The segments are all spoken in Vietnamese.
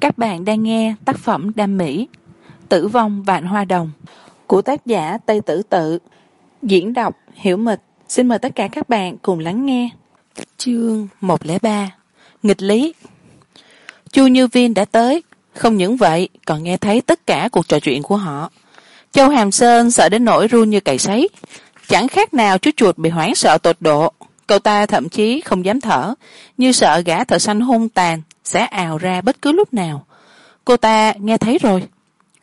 các bạn đang nghe tác phẩm đam mỹ, tử vong vạn hoa đồng, của tác giả tây tử tự. Diễn đọc hiểu mịch. Xin mời tất cả các bạn cùng lắng nghe. Chương một lẻ ba, nghịch lý. Chu như viên đã tới. Không những vậy, còn nghe thấy tất cả cuộc trò chuyện của họ. Châu hàm sơn sợ đến nỗi run như cày sấy. Chẳng khác nào chú chuột bị hoảng sợ tột độ. Cậu ta thậm chí không dám thở, như sợ gã thợ săn hung tàn sẽ ào ra bất cứ lúc nào. Cô ta nghe thấy rồi.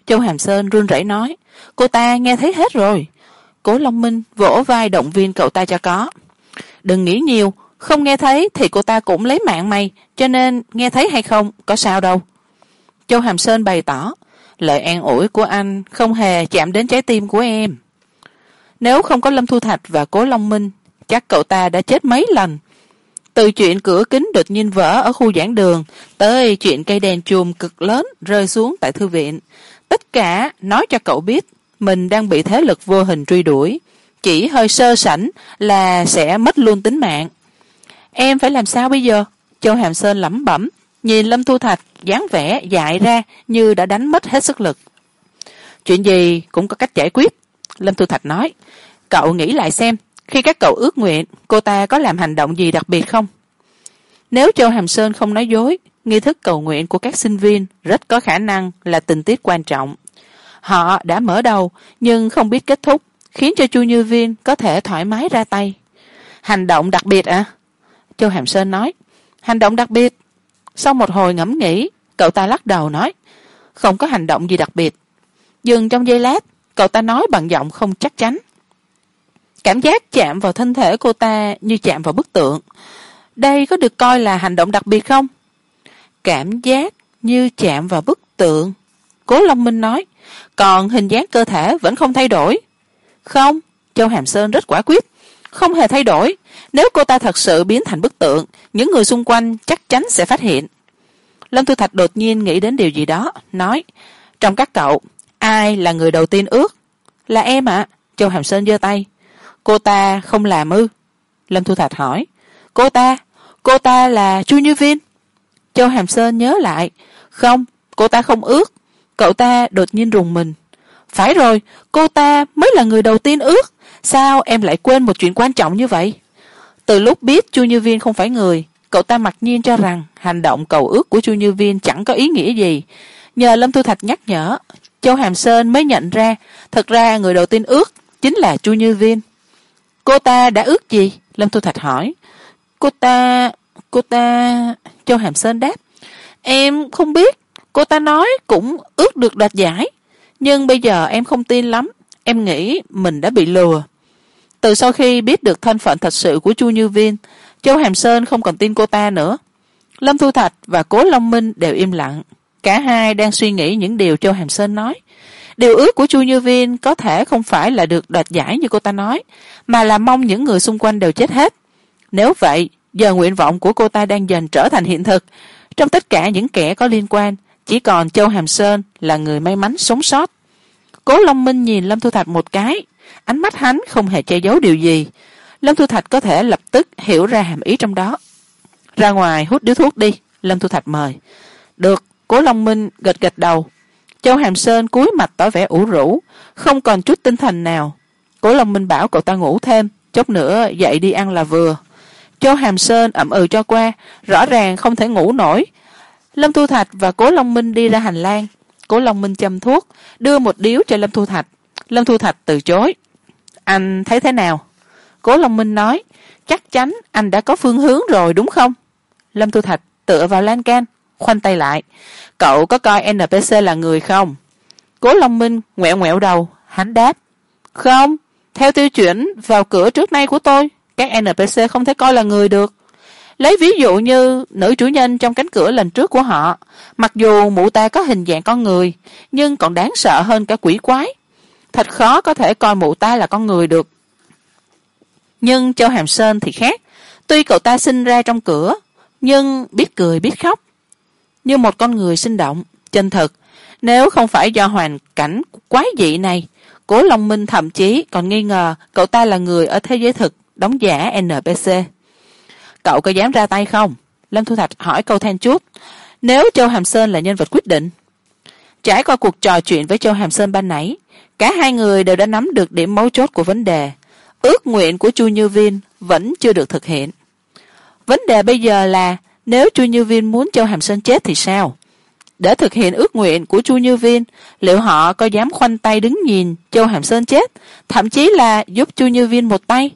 Châu hàm sơn run rẩy nói, cô ta nghe thấy hết rồi. Cố long minh vỗ vai động viên cậu ta cho có. Đừng nghĩ nhiều, không nghe thấy thì cô ta cũng lấy mạng mày, cho nên nghe thấy hay không, có sao đâu. Châu hàm sơn bày tỏ, lời an ủi của anh không hề chạm đến trái tim của em. Nếu không có lâm thu thạch và cố long minh, chắc cậu ta đã chết mấy lần từ chuyện cửa kính đột nhiên vỡ ở khu giảng đường, tới chuyện cây đèn chùm cực lớn rơi xuống tại thư viện. Tất cả nói cho cậu biết, mình đang bị thế lực vô hình truy đuổi. Chỉ hơi sơ sảnh là sẽ mất luôn tính mạng. Em phải làm sao bây giờ? Châu hàm sơn lẩm bẩm, nhìn lâm thu thạch dáng vẻ dại ra như đã đánh mất hết sức lực. Chuyện gì cũng có cách giải quyết, lâm thu thạch nói. Cậu nghĩ lại xem khi các cậu ước nguyện, cô ta có làm hành động gì đặc biệt không? Nếu châu hàm sơn không nói dối, nghi thức cầu nguyện của các sinh viên rất có khả năng là tình tiết quan trọng. Họ đã mở đầu, nhưng không biết kết thúc, khiến cho chu như viên có thể thoải mái ra tay. Hành động đặc biệt à? Châu hàm sơn nói. Hành động đặc biệt. Sau một hồi ngẫm nghĩ, cậu ta lắc đầu nói. Không có hành động gì đặc biệt. Dừng trong giây lát, cậu ta nói bằng giọng không chắc chắn cảm giác chạm vào thân thể cô ta như chạm vào bức tượng. Đây có được coi là hành động đặc biệt không? Cảm giác như chạm vào bức tượng. Cố long minh nói, còn hình dáng cơ thể vẫn không thay đổi. Không, châu hàm sơn rất quả quyết. Không hề thay đổi. Nếu cô ta thật sự biến thành bức tượng, những người xung quanh chắc chắn sẽ phát hiện. Lâm thu thạch đột nhiên nghĩ đến điều gì đó, nói, trong các cậu, ai là người đầu tiên ước? Là em ạ. Châu hàm sơn giơ tay cô ta không làm ư? Lâm thu thạch hỏi. Cô ta cô ta là chu như viên. Châu hàm sơn nhớ lại. Không, cô ta không ước. Cậu ta đột nhiên rùng mình. Phải rồi, cô ta mới là người đầu tiên ước. Sao em lại quên một chuyện quan trọng như vậy? Từ lúc biết chu như viên không phải người, cậu ta mặc nhiên cho rằng hành động cầu ước của chu như viên chẳng có ý nghĩa gì. Nhờ lâm thu thạch nhắc nhở, châu hàm sơn mới nhận ra, thật ra người đầu tiên ước chính là chu như viên cô ta đã ước gì? Lâm thu thạch hỏi. Cô ta cô ta, châu hàm sơn đáp. Em không biết. Cô ta nói cũng ước được đoạt giải. Nhưng bây giờ em không tin lắm. Em nghĩ mình đã bị lừa. Từ sau khi biết được thân phận thật sự của chu như viên, châu hàm sơn không còn tin cô ta nữa. Lâm thu thạch và cố long minh đều im lặng. Cả hai đang suy nghĩ những điều châu hàm sơn nói điều ước của chu như viên có thể không phải là được đoạt giải như cô ta nói, mà là mong những người xung quanh đều chết hết. Nếu vậy, giờ nguyện vọng của cô ta đang dần trở thành hiện thực. Trong tất cả những kẻ có liên quan, chỉ còn châu hàm sơn là người may mắn sống sót. Cố long minh nhìn lâm thu thạch một cái, ánh mắt hắn không hề che giấu điều gì. Lâm thu thạch có thể lập tức hiểu ra hàm ý trong đó. Ra ngoài hút điếu thuốc đi, lâm thu thạch mời. Được, cố long minh gật gật đầu châu hàm sơn cúi mặt tỏ vẻ ủ rũ, không còn chút tinh thần nào. Cố long minh bảo cậu ta ngủ thêm, chốc nữa dậy đi ăn là vừa. Châu hàm sơn ậm ừ cho qua, rõ ràng không thể ngủ nổi. Lâm thu thạch và cố long minh đi ra hành lang. Cố long minh châm thuốc, đưa một điếu cho lâm thu thạch. Lâm thu thạch từ chối. Anh thấy thế nào? Cố long minh nói, chắc chắn anh đã có phương hướng rồi đúng không? Lâm thu thạch tựa vào lan can khoanh tay lại. Cậu có coi npc là người không? Cố long minh ngoẹo ngoẹo đầu. Hắn đáp. Không. Theo tiêu chuẩn vào cửa trước nay của tôi, các npc không thể coi là người được. Lấy ví dụ như nữ chủ nhân trong cánh cửa lần trước của họ. Mặc dù mụ ta có hình dạng con người, nhưng còn đáng sợ hơn cả quỷ quái. Thật khó có thể coi mụ ta là con người được. Nhưng châu hàm sơn thì khác. Tuy cậu ta sinh ra trong cửa, nhưng biết cười, biết khóc như một con người sinh động. Chân thực, nếu không phải do hoàn cảnh quái dị này, cố long minh thậm chí còn nghi ngờ cậu ta là người ở thế giới thực, đóng giả npc cậu có dám ra tay không? Lâm thu thạch hỏi câu then chút nếu châu hàm sơn là nhân vật quyết định. Trải qua cuộc trò chuyện với châu hàm sơn ban nãy, cả hai người đều đã nắm được điểm mấu chốt của vấn đề. Ước nguyện của chu như viên vẫn chưa được thực hiện. Vấn đề bây giờ là nếu chu như viên muốn châu hàm sơn chết thì sao? Để thực hiện ước nguyện của chu như viên liệu họ có dám khoanh tay đứng nhìn châu hàm sơn chết, thậm chí là giúp chu như viên một tay?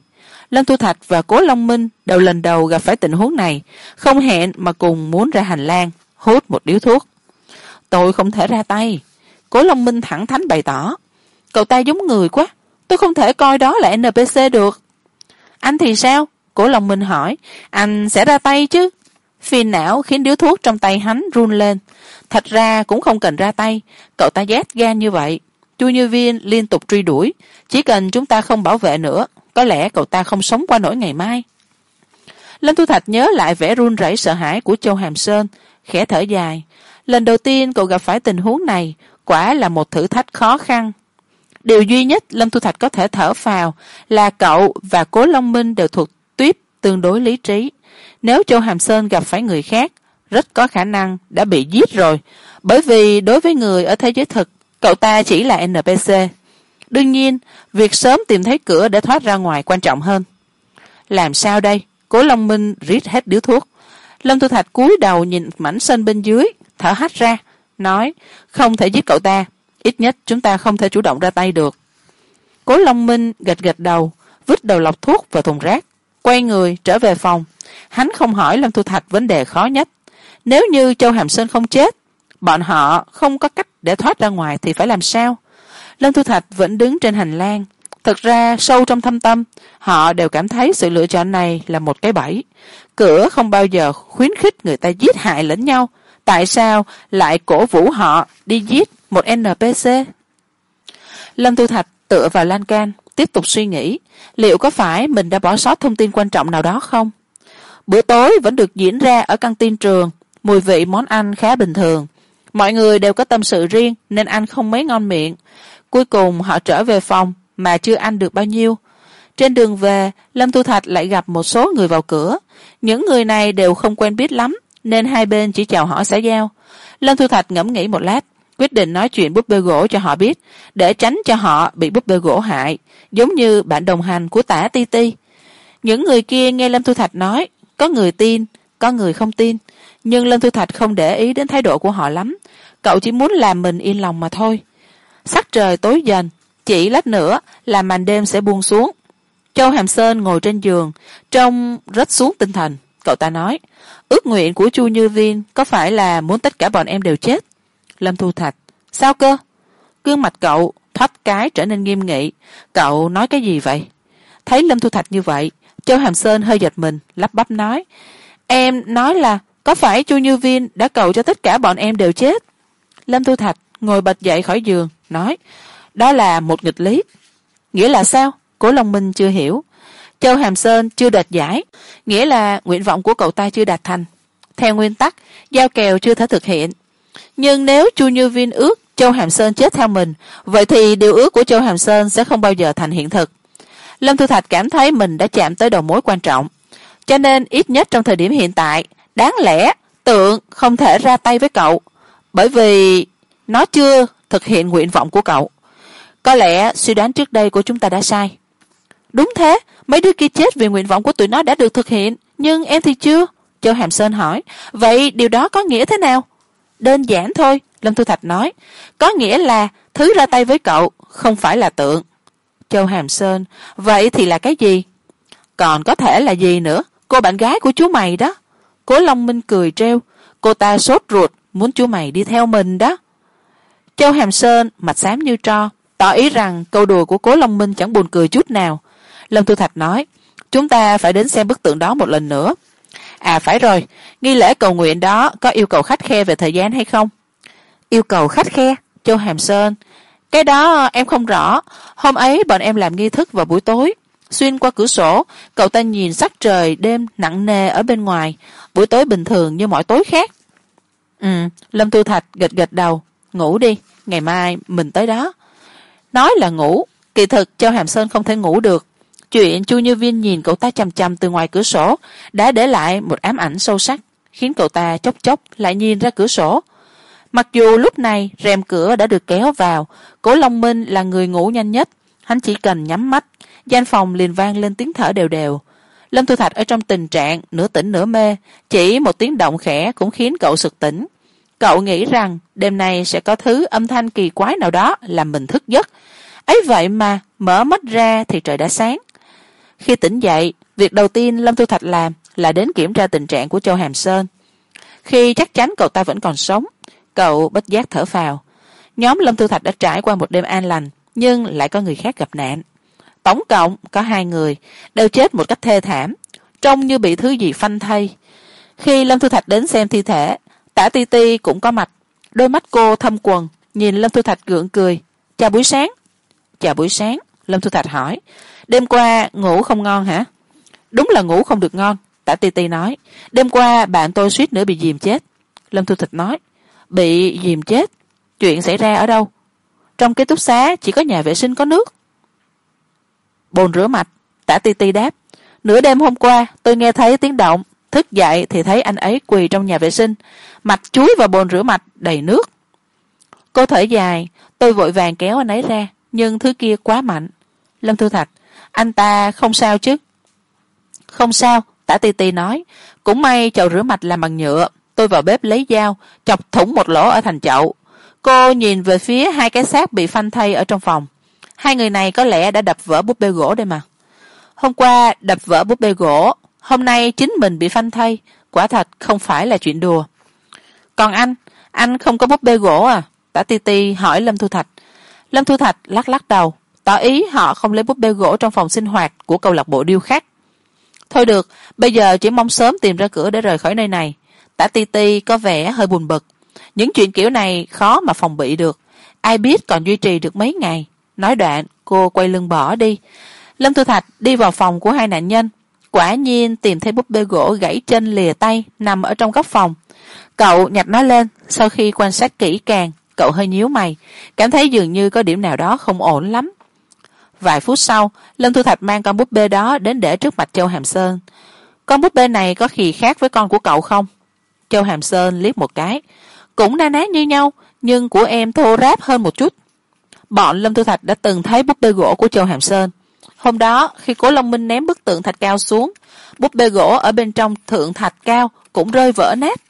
Lâm thu thạch và cố long minh đều lần đầu gặp phải tình huống này, không hẹn mà cùng muốn ra hành lang, hút một điếu thuốc. Tôi không thể ra tay. Cố long minh thẳng thắn bày tỏ, cậu ta giống người quá, tôi không thể coi đó là npc được. Anh thì sao? Cố long minh hỏi. Anh sẽ ra tay chứ? Phi não khiến điếu thuốc trong tay hắn run lên. Thật ra cũng không cần ra tay. Cậu ta rét gan như vậy. Chu như viên liên tục truy đuổi. Chỉ cần chúng ta không bảo vệ nữa, có lẽ cậu ta không sống qua nổi ngày mai. Lâm thu thạch nhớ lại vẻ run rẩy sợ hãi của châu hàm sơn, khẽ thở dài. Lần đầu tiên cậu gặp phải tình huống này, quả là một thử thách khó khăn. Điều duy nhất lâm thu thạch có thể thở phào là cậu và cố long minh đều thuộc tuyếp tương đối lý trí nếu châu hàm sơn gặp phải người khác, rất có khả năng đã bị giết rồi. Bởi vì đối với người ở thế giới thực, cậu ta chỉ là npc đương nhiên, việc sớm tìm thấy cửa để thoát ra ngoài quan trọng hơn. Làm sao đây? Cố long minh rít hết điếu thuốc. Lâm thu thạch cúi đầu nhìn mảnh sân bên dưới, thở hắt ra, nói, không thể giết cậu ta. Ít nhất chúng ta không thể chủ động ra tay được. Cố long minh gật gật đầu, vứt đầu lọc thuốc vào thùng rác quay người trở về phòng. Hắn không hỏi lâm thu thạch vấn đề khó nhất. Nếu như châu hàm sơn không chết, bọn họ không có cách để thoát ra ngoài thì phải làm sao? Lâm thu thạch vẫn đứng trên hành lang. Thực ra, sâu trong thâm tâm, họ đều cảm thấy sự lựa chọn này là một cái bẫy. Cửa không bao giờ khuyến khích người ta giết hại lẫn nhau. Tại sao lại cổ vũ họ đi giết một npc lâm thu thạch tựa vào lan can tiếp tục suy nghĩ, liệu có phải mình đã bỏ sót thông tin quan trọng nào đó không? Bữa tối vẫn được diễn ra ở căng tin trường, mùi vị món ăn khá bình thường. Mọi người đều có tâm sự riêng nên ăn không mấy ngon miệng. Cuối cùng họ trở về phòng mà chưa ăn được bao nhiêu. Trên đường về, lâm thu thạch lại gặp một số người vào cửa. Những người này đều không quen biết lắm nên hai bên chỉ chào hỏi xã giao. Lâm thu thạch ngẫm nghĩ một lát quyết định nói chuyện búp bê gỗ cho họ biết, để tránh cho họ bị búp bê gỗ hại, giống như bạn đồng hành của tả ti ti. Những người kia nghe lâm thu thạch nói, có người tin, có người không tin, nhưng lâm thu thạch không để ý đến thái độ của họ lắm. Cậu chỉ muốn làm mình yên lòng mà thôi. Sắc trời tối dần, chỉ lát nữa là màn đêm sẽ buông xuống. Châu hàm sơn ngồi trên giường, trông rất xuống tinh thần. Cậu ta nói, ước nguyện của chu như viên có phải là muốn tất cả bọn em đều chết? Lâm thu thạch. Sao cơ? Gương mặt cậu thoát cái trở nên nghiêm nghị. Cậu nói cái gì vậy? Thấy lâm thu thạch như vậy, châu hàm sơn hơi giật mình, lắp bắp nói. Em nói là có phải chu như viên đã cầu cho tất cả bọn em đều chết? Lâm thu thạch ngồi bật dậy khỏi giường, nói, đó là một nghịch lý. Nghĩa là sao? Cố long minh chưa hiểu. Châu hàm sơn chưa đạt giải. Nghĩa là nguyện vọng của cậu ta chưa đạt thành. Theo nguyên tắc, giao kèo chưa thể thực hiện nhưng nếu chu như viên ước châu hàm sơn chết theo mình, vậy thì điều ước của châu hàm sơn sẽ không bao giờ thành hiện thực. Lâm thu thạch cảm thấy mình đã chạm tới đầu mối quan trọng. Cho nên ít nhất trong thời điểm hiện tại, đáng lẽ tượng không thể ra tay với cậu. Bởi vì nó chưa thực hiện nguyện vọng của cậu. Có lẽ suy đoán trước đây của chúng ta đã sai. Đúng thế, mấy đứa kia chết vì nguyện vọng của tụi nó đã được thực hiện. Nhưng em thì chưa, châu hàm sơn hỏi. Vậy điều đó có nghĩa thế nào? Đơn giản thôi, lâm thu thạch nói. Có nghĩa là, thứ ra tay với cậu, không phải là tượng. Châu hàm sơn, vậy thì là cái gì? Còn có thể là gì nữa? Cô bạn gái của chú mày đó. Cố long minh cười treo cô ta sốt ruột, muốn chú mày đi theo mình đó. Châu hàm sơn, mặt xám như tro, tỏ ý rằng câu đùa của cố long minh chẳng buồn cười chút nào. Lâm thu thạch nói, chúng ta phải đến xem bức tượng đó một lần nữa à phải rồi. Nghi lễ cầu nguyện đó có yêu cầu khắt khe về thời gian hay không? Yêu cầu khắt khe? Châu hàm sơn. Cái đó em không rõ. Hôm ấy bọn em làm nghi thức vào buổi tối. Xuyên qua cửa sổ, cậu ta nhìn sắc trời đêm nặng nề ở bên ngoài. Buổi tối bình thường như mọi tối khác. Ừ lâm tu thạch gật gật đầu. Ngủ đi, ngày mai mình tới đó. Nói là ngủ. Kỳ thực châu hàm sơn không thể ngủ được chuyện chu như viên nhìn cậu ta chằm chằm từ ngoài cửa sổ đã để lại một ám ảnh sâu sắc, khiến cậu ta chốc chốc lại nhìn ra cửa sổ. Mặc dù lúc này rèm cửa đã được kéo vào, cố long minh là người ngủ nhanh nhất. Hắn chỉ cần nhắm mắt, gian phòng liền vang lên tiếng thở đều đều. Lâm thu thạch ở trong tình trạng nửa tỉnh nửa mê, chỉ một tiếng động khẽ cũng khiến cậu sực tỉnh. Cậu nghĩ rằng đêm nay sẽ có thứ âm thanh kỳ quái nào đó làm mình thức giấc. Ấy vậy mà mở mắt ra thì trời đã sáng khi tỉnh dậy, việc đầu tiên lâm thu thạch làm là đến kiểm tra tình trạng của châu hàm sơn. Khi chắc chắn cậu ta vẫn còn sống, cậu bất giác thở phào. Nhóm lâm thu thạch đã trải qua một đêm an lành, nhưng lại có người khác gặp nạn. Tổng cộng có hai người, đều chết một cách thê thảm, trông như bị thứ gì phanh thay. Khi lâm thu thạch đến xem thi thể, tả ti ti cũng có mặt. Đôi mắt cô thâm quần nhìn lâm thu thạch gượng cười. Chào buổi sáng. Chào buổi sáng, lâm thu thạch hỏi đêm qua ngủ không ngon hả? Đúng là ngủ không được ngon, tả ti ti nói. Đêm qua bạn tôi suýt nữa bị dìm chết. Lâm thu thạch nói, bị dìm chết? Chuyện xảy ra ở đâu? Trong ký túc xá chỉ có nhà vệ sinh có nước. Bồn rửa mặt, tả ti ti đáp, nửa đêm hôm qua tôi nghe thấy tiếng động, thức dậy thì thấy anh ấy quỳ trong nhà vệ sinh, mặt chuối và bồn rửa mặt đầy nước. Cô thở dài, tôi vội vàng kéo anh ấy ra, nhưng thứ kia quá mạnh. Lâm thu thạch anh ta không sao chứ? Không sao, tả ti ti nói. Cũng may chậu rửa mặt làm bằng nhựa. Tôi vào bếp lấy dao, chọc thủng một lỗ ở thành chậu. Cô nhìn về phía hai cái xác bị phanh thay ở trong phòng. Hai người này có lẽ đã đập vỡ búp bê gỗ đây mà. Hôm qua đập vỡ búp bê gỗ, hôm nay chính mình bị phanh thay quả thật không phải là chuyện đùa. Còn anh anh không có búp bê gỗ à? Tả ti ti hỏi lâm thu thạch. Lâm thu thạch lắc lắc đầu tỏ ý họ không lấy búp bê gỗ trong phòng sinh hoạt của câu lạc bộ điêu khắc. Thôi được, bây giờ chỉ mong sớm tìm ra cửa để rời khỏi nơi này. Tả ti ti có vẻ hơi buồn bực. Những chuyện kiểu này khó mà phòng bị được. Ai biết còn duy trì được mấy ngày. Nói đoạn, cô quay lưng bỏ đi. Lâm thu thạch đi vào phòng của hai nạn nhân. Quả nhiên tìm thấy búp bê gỗ gãy chân lìa tay, nằm ở trong góc phòng. Cậu nhặt nó lên, sau khi quan sát kỹ càng, cậu hơi nhíu mày. Cảm thấy dường như có điểm nào đó không ổn lắm vài phút sau, lâm thu thạch mang con búp bê đó đến để trước mặt châu hàm sơn. Con búp bê này có gì khác với con của cậu không? Châu hàm sơn liếc một cái. Cũng na ná như nhau, nhưng của em thô ráp hơn một chút. Bọn lâm thu thạch đã từng thấy búp bê gỗ của châu hàm sơn. Hôm đó, khi cố long minh ném bức tượng thạch cao xuống, búp bê gỗ ở bên trong thượng thạch cao cũng rơi vỡ nát.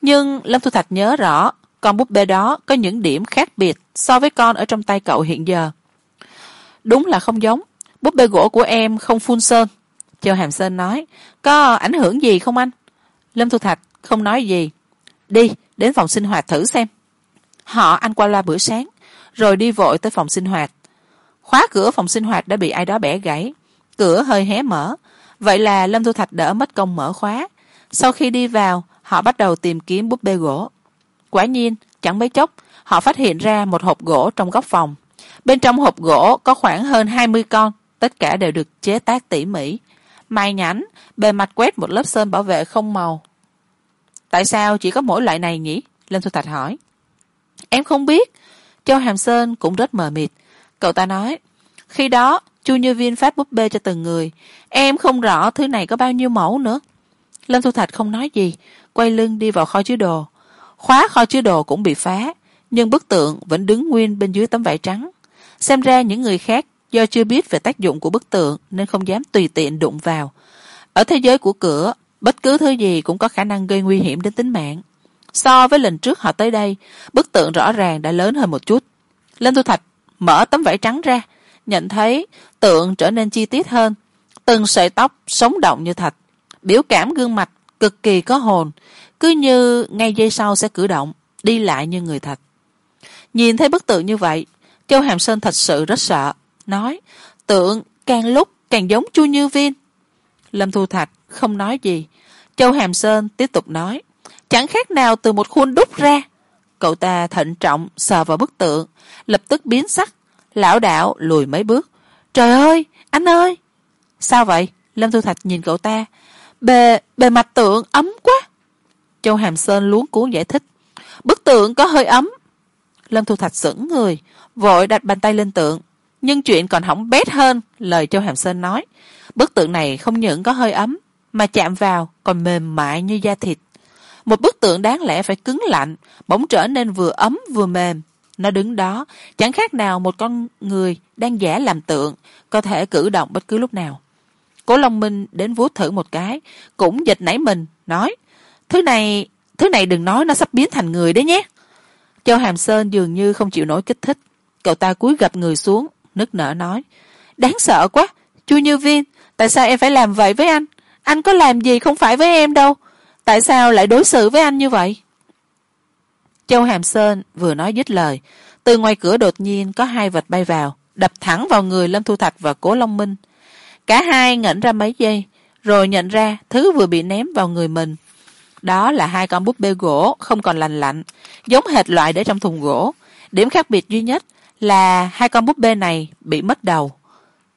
Nhưng lâm thu thạch nhớ rõ, con búp bê đó có những điểm khác biệt so với con ở trong tay cậu hiện giờ đúng là không giống. Búp bê gỗ của em không phun sơn. Châu hàm sơn nói, có ảnh hưởng gì không anh? Lâm thu thạch không nói gì. Đi, đến phòng sinh hoạt thử xem. Họ ăn qua loa bữa sáng, rồi đi vội tới phòng sinh hoạt. Khóa cửa phòng sinh hoạt đã bị ai đó bẻ gãy. Cửa hơi hé mở. Vậy là lâm thu thạch đỡ mất công mở khóa. Sau khi đi vào, họ bắt đầu tìm kiếm búp bê gỗ. Quả nhiên, chẳng mấy chốc, họ phát hiện ra một hộp gỗ trong góc phòng bên trong hộp gỗ có khoảng hơn hai mươi con, tất cả đều được chế tác tỉ mỉ. Mai nhánh, bề mặt quét một lớp sơn bảo vệ không màu. Tại sao chỉ có mỗi loại này nhỉ? Lâm thu thạch hỏi. Em không biết. Châu hàm sơn cũng rất mờ mịt. Cậu ta nói, khi đó, chu như viên phát búp bê cho từng người. Em không rõ thứ này có bao nhiêu mẫu nữa. Lâm thu thạch không nói gì, quay lưng đi vào kho chứa đồ. Khóa kho chứa đồ cũng bị phá, nhưng bức tượng vẫn đứng nguyên bên dưới tấm vải trắng xem ra những người khác do chưa biết về tác dụng của bức tượng nên không dám tùy tiện đụng vào. Ở thế giới của cửa, bất cứ thứ gì cũng có khả năng gây nguy hiểm đến tính mạng. So với lần trước họ tới đây, bức tượng rõ ràng đã lớn hơn một chút. Lên thu thạch, mở tấm vải trắng ra. Nhận thấy tượng trở nên chi tiết hơn. Từng sợi tóc sống động như thật biểu cảm gương mặt cực kỳ có hồn. Cứ như ngay giây sau sẽ cử động, đi lại như người thật nhìn thấy bức tượng như vậy châu hàm sơn thật sự rất sợ. Nói, tượng càng lúc càng giống chu như viên. Lâm thu thạch không nói gì. Châu hàm sơn tiếp tục nói, chẳng khác nào từ một khuôn đúc ra. Cậu ta thận trọng sờ vào bức tượng, lập tức biến sắc. Lão đạo lùi mấy bước. Trời ơi, anh ơi! Sao vậy? Lâm thu thạch nhìn cậu ta. Bề bề mặt tượng ấm quá. Châu hàm sơn luống cuốn giải thích, bức tượng có hơi ấm lâm thu thạch sững người, vội đặt bàn tay lên tượng. Nhưng chuyện còn hỏng bét hơn, lời châu hàm sơn nói. Bức tượng này không những có hơi ấm, mà chạm vào còn mềm mại như da thịt. Một bức tượng đáng lẽ phải cứng lạnh, bỗng trở nên vừa ấm vừa mềm. Nó đứng đó, chẳng khác nào một con người đang giả làm tượng, có thể cử động bất cứ lúc nào. Cố long minh đến vuốt thử một cái, cũng giật nảy mình, nói, thứ này thứ này đừng nói nó sắp biến thành người đấy nhé châu hàm sơn dường như không chịu nổi kích thích. Cậu ta cúi gập người xuống, nức nở nói. Đáng sợ quá, chu như viên, tại sao em phải làm vậy với anh? Anh có làm gì không phải với em đâu. Tại sao lại đối xử với anh như vậy? Châu hàm sơn vừa nói dứt lời, từ ngoài cửa đột nhiên có hai vật bay vào, đập thẳng vào người lâm thu thạch và cố long minh. Cả hai ngẩn ra mấy giây, rồi nhận ra thứ vừa bị ném vào người mình đó là hai con búp bê gỗ, không còn lành lạnh, giống hệt loại để trong thùng gỗ. Điểm khác biệt duy nhất là hai con búp bê này bị mất đầu.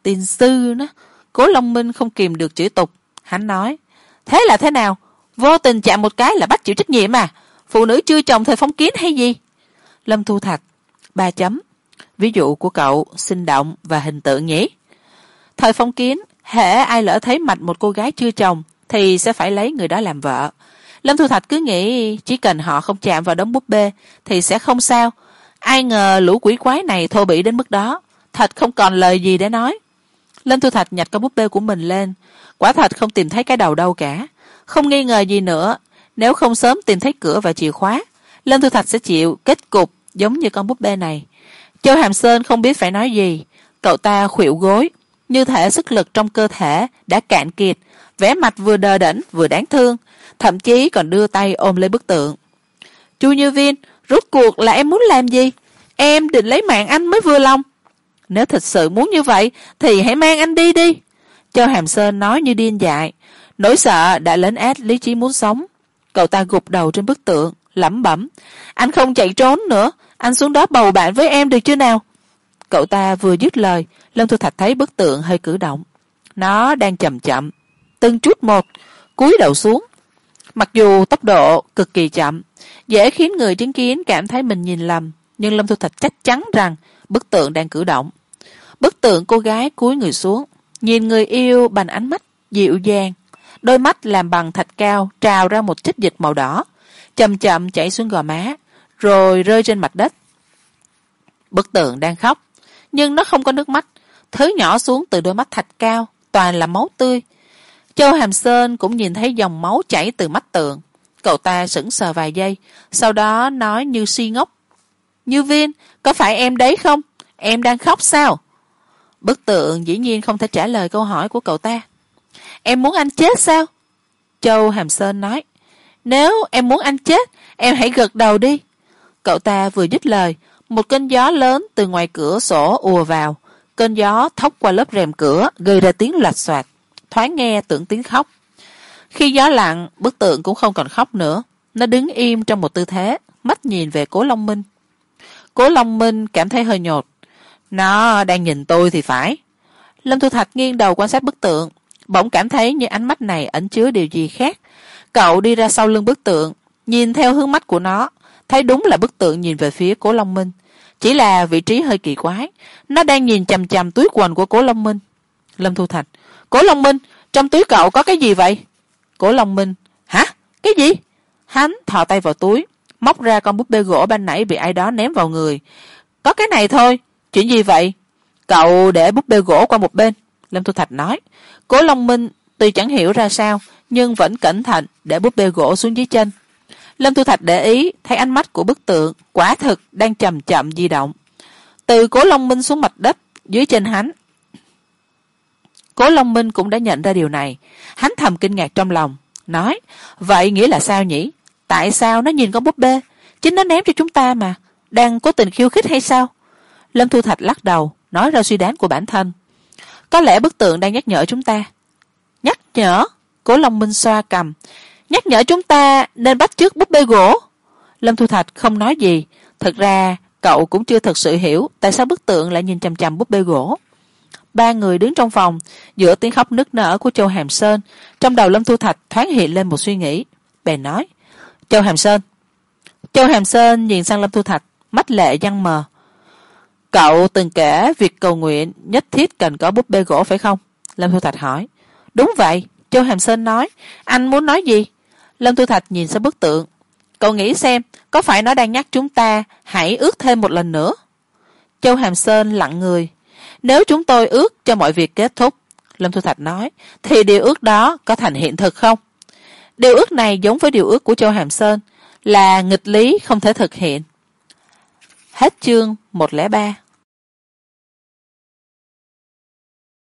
Tin sư nó cố long minh không kìm được chửi tục. Hắn nói, thế là thế nào? Vô tình chạm một cái là bắt chịu trách nhiệm à? Phụ nữ chưa chồng thời phong kiến hay gì? Lâm thu thạch, ba chấm. Ví dụ của cậu, sinh động và hình tượng nhỉ? Thời phong kiến, hễ ai lỡ thấy mạch một cô gái chưa chồng thì sẽ phải lấy người đó làm vợ lâm thu thạch cứ nghĩ chỉ cần họ không chạm vào đống búp bê thì sẽ không sao. Ai ngờ lũ quỷ quái này thô bỉ đến mức đó. Thật không còn lời gì để nói. Lâm thu thạch nhặt con búp bê của mình lên. Quả thật không tìm thấy cái đầu đâu cả. Không nghi ngờ gì nữa. Nếu không sớm tìm thấy cửa và chìa khóa, lâm thu thạch sẽ chịu kết cục giống như con búp bê này. Châu hàm sơn không biết phải nói gì. Cậu ta khuỵu gối, như thể sức lực trong cơ thể đã cạn kiệt. Vẻ mặt vừa đờ đẫn, vừa đáng thương thậm chí còn đưa tay ôm lấy bức tượng. Chu như viên, rốt cuộc là em muốn làm gì? Em định lấy mạng anh mới vừa lòng. Nếu thật sự muốn như vậy, thì hãy mang anh đi đi. Châu hàm sơn nói như điên dại. Nỗi sợ đã lấn át lý trí muốn sống. Cậu ta gục đầu trên bức tượng, lẩm bẩm. Anh không chạy trốn nữa. Anh xuống đó bầu bạn với em được chưa nào? Cậu ta vừa dứt lời, lâm thu thạch thấy bức tượng hơi cử động. Nó đang chậm chậm, từng chút một, cúi đầu xuống mặc dù tốc độ cực kỳ chậm, dễ khiến người chứng kiến cảm thấy mình nhìn lầm, nhưng lâm thu thạch chắc chắn rằng bức tượng đang cử động. Bức tượng cô gái cúi người xuống, nhìn người yêu bằng ánh mắt dịu dàng, đôi mắt làm bằng thạch cao trào ra một chất dịch màu đỏ, chậm chậm chảy xuống gò má, rồi rơi trên mặt đất. Bức tượng đang khóc, nhưng nó không có nước mắt, thứ nhỏ xuống từ đôi mắt thạch cao toàn là máu tươi châu hàm sơn cũng nhìn thấy dòng máu chảy từ mắt tượng cậu ta sững sờ vài giây, sau đó nói như suy ngốc. Như viên có phải em đấy không? Em đang khóc sao? Bức tượng dĩ nhiên không thể trả lời câu hỏi của cậu ta. Em muốn anh chết sao? Châu hàm sơn nói. Nếu em muốn anh chết, em hãy gật đầu đi. Cậu ta vừa dứt lời, một cơn gió lớn từ ngoài cửa sổ ùa vào. Cơn gió thốc qua lớp rèm cửa, gây ra tiếng loạt xoạt thoáng nghe tưởng tiếng khóc. Khi gió lặng, bức tượng cũng không còn khóc nữa. Nó đứng im trong một tư thế, mắt nhìn về cố long minh. Cố long minh cảm thấy hơi nhột. Nó đang nhìn tôi thì phải. Lâm thu thạch nghiêng đầu quan sát bức tượng, bỗng cảm thấy như ánh mắt này ẩn chứa điều gì khác. Cậu đi ra sau lưng bức tượng, nhìn theo hướng mắt của nó, thấy đúng là bức tượng nhìn về phía cố long minh. Chỉ là vị trí hơi kỳ quái, nó đang nhìn chằm chằm túi quần của cố long minh. Lâm thu thạch cố long minh, trong túi cậu có cái gì vậy? Cố long minh, hả? Cái gì? Hắn thò tay vào túi, móc ra con búp bê gỗ ban nãy bị ai đó ném vào người. Có cái này thôi, chuyện gì vậy? Cậu để búp bê gỗ qua một bên, lâm thu thạch nói. Cố long minh tuy chẳng hiểu ra sao, nhưng vẫn cẩn thận để búp bê gỗ xuống dưới chân. Lâm thu thạch để ý, thấy ánh mắt của bức tượng quả thực đang chầm chậm di động. Từ cố long minh xuống mặt đất, dưới chân hắn cố long minh cũng đã nhận ra điều này. Hắn thầm kinh ngạc trong lòng, nói, vậy nghĩa là sao nhỉ? Tại sao nó nhìn con búp bê? Chính nó ném cho chúng ta mà. Đang cố tình khiêu khích hay sao? Lâm thu thạch lắc đầu, nói ra suy đoán của bản thân. Có lẽ bức tượng đang nhắc nhở chúng ta. Nhắc nhở? Cố long minh xoa cầm. Nhắc nhở chúng ta nên bắt chước búp bê gỗ. Lâm thu thạch không nói gì. Thật ra, cậu cũng chưa thật sự hiểu tại sao bức tượng lại nhìn chằm chằm búp bê gỗ ba người đứng trong phòng, giữa tiếng khóc nức nở của châu hàm sơn, trong đầu lâm thu thạch thoáng hiện lên một suy nghĩ. Bèn nói, châu hàm sơn, châu hàm sơn nhìn sang lâm thu thạch, mắt lệ văng mờ. Cậu từng kể việc cầu nguyện nhất thiết cần có búp bê gỗ phải không? Lâm thu thạch hỏi. Đúng vậy, châu hàm sơn nói. Anh muốn nói gì? Lâm thu thạch nhìn sang bức tượng. Cậu nghĩ xem, có phải nó đang nhắc chúng ta hãy ước thêm một lần nữa? Châu hàm sơn lặng người nếu chúng tôi ước cho mọi việc kết thúc, lâm thu thạch nói, thì điều ước đó có thành hiện thực không? Điều ước này giống với điều ước của châu hàm sơn, là nghịch lý không thể thực hiện. Hết chương một lẻ ba.